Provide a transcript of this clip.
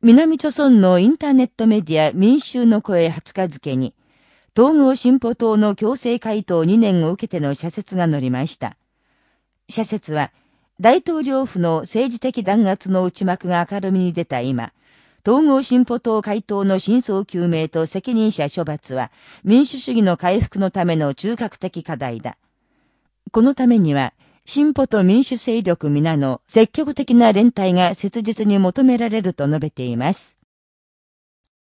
南朝村のインターネットメディア民衆の声20日付に、統合進歩党の強制回答2年を受けての社説が載りました。社説は、大統領府の政治的弾圧の内幕が明るみに出た今、統合進歩党回答の真相究明と責任者処罰は民主主義の回復のための中核的課題だ。このためには、進歩と民主勢力皆の積極的な連帯が切実に求められると述べています。